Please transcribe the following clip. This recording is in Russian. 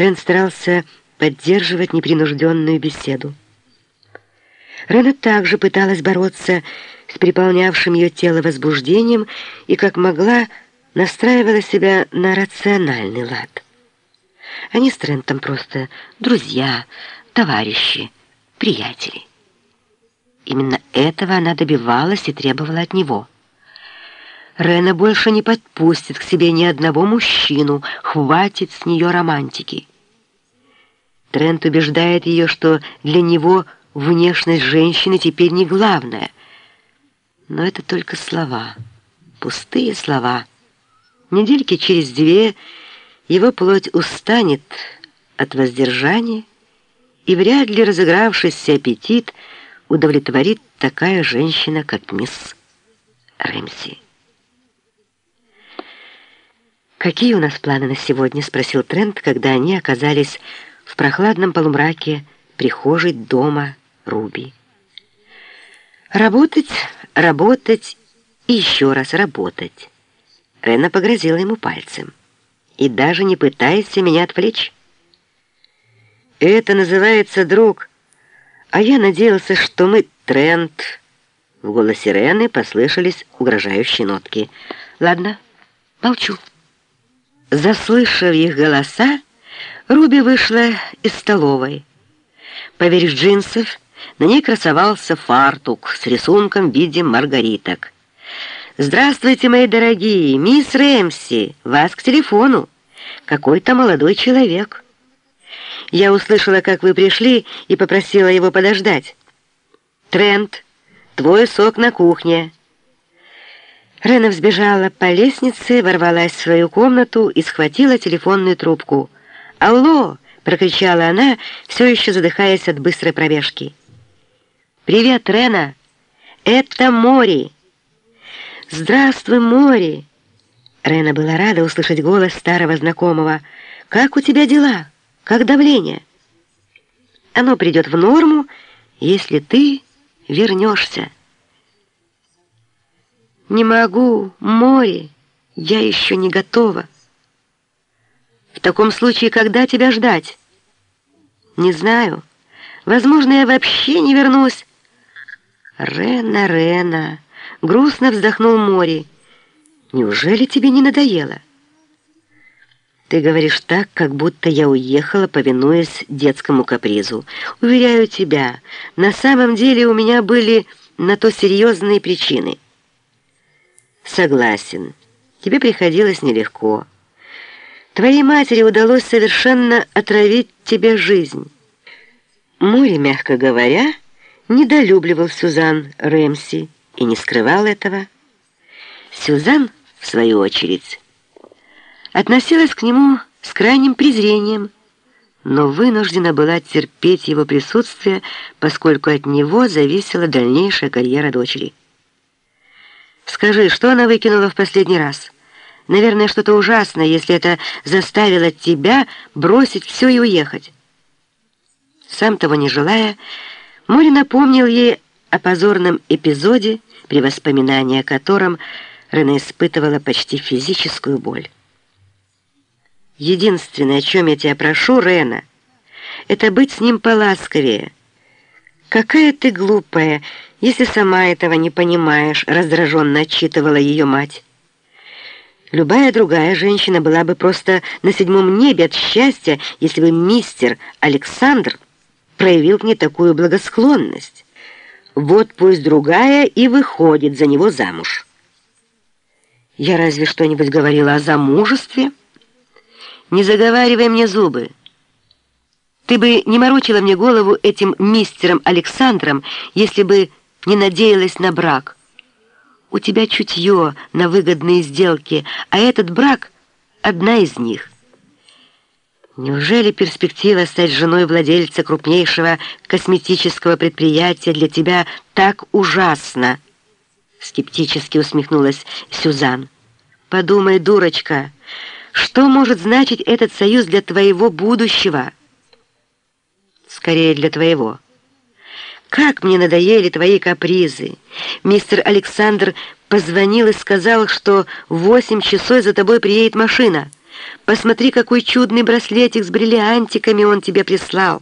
Трент старался поддерживать непринужденную беседу. Рена также пыталась бороться с переполнявшим ее тело возбуждением и, как могла, настраивала себя на рациональный лад. Они с Трентом просто друзья, товарищи, приятели. Именно этого она добивалась и требовала от него. Рена больше не подпустит к себе ни одного мужчину, хватит с нее романтики. Трент убеждает ее, что для него внешность женщины теперь не главное. Но это только слова, пустые слова. Недельки через две его плоть устанет от воздержания, и вряд ли разыгравшийся аппетит удовлетворит такая женщина, как мисс Рэмси. «Какие у нас планы на сегодня?» — спросил Трент, когда они оказались в прохладном полумраке прихожей дома Руби. «Работать, работать и еще раз работать». Рена погрозила ему пальцем. «И даже не пытайся меня отвлечь». «Это называется друг, а я надеялся, что мы Трент». В голосе Рены послышались угрожающие нотки. «Ладно, молчу». Заслышав их голоса, Руби вышла из столовой. Поверх джинсов на ней красовался фартук с рисунком в виде маргариток. «Здравствуйте, мои дорогие! Мисс Рэмси! Вас к телефону! Какой-то молодой человек!» Я услышала, как вы пришли, и попросила его подождать. «Трент, твой сок на кухне!» Рена взбежала по лестнице, ворвалась в свою комнату и схватила телефонную трубку. «Алло!» — прокричала она, все еще задыхаясь от быстрой пробежки. «Привет, Рена! Это Мори!» «Здравствуй, Мори!» Рена была рада услышать голос старого знакомого. «Как у тебя дела? Как давление?» «Оно придет в норму, если ты вернешься». «Не могу, море, я еще не готова». «В таком случае, когда тебя ждать?» «Не знаю. Возможно, я вообще не вернусь». «Рена, Рена!» — грустно вздохнул море. «Неужели тебе не надоело?» «Ты говоришь так, как будто я уехала, повинуясь детскому капризу. Уверяю тебя, на самом деле у меня были на то серьезные причины». Согласен, тебе приходилось нелегко. Твоей матери удалось совершенно отравить тебе жизнь. Мори, мягко говоря, недолюбливал Сюзан Рэмси и не скрывал этого. Сюзан, в свою очередь, относилась к нему с крайним презрением, но вынуждена была терпеть его присутствие, поскольку от него зависела дальнейшая карьера дочери. Скажи, что она выкинула в последний раз? Наверное, что-то ужасное, если это заставило тебя бросить все и уехать. Сам того не желая, Мори напомнил ей о позорном эпизоде, при воспоминании о котором Рене испытывала почти физическую боль. Единственное, о чем я тебя прошу, Рена, это быть с ним поласковее. Какая ты глупая, если сама этого не понимаешь», — раздраженно отчитывала ее мать. Любая другая женщина была бы просто на седьмом небе от счастья, если бы мистер Александр проявил к ней такую благосклонность. Вот пусть другая и выходит за него замуж. Я разве что-нибудь говорила о замужестве? Не заговаривай мне зубы. Ты бы не морочила мне голову этим мистером Александром, если бы не надеялась на брак. У тебя чутье на выгодные сделки, а этот брак — одна из них. Неужели перспектива стать женой владельца крупнейшего косметического предприятия для тебя так ужасна? Скептически усмехнулась Сюзан. Подумай, дурочка, что может значить этот союз для твоего будущего? Скорее, для твоего. Как мне надоели твои капризы. Мистер Александр позвонил и сказал, что в восемь часов за тобой приедет машина. Посмотри, какой чудный браслетик с бриллиантиками он тебе прислал.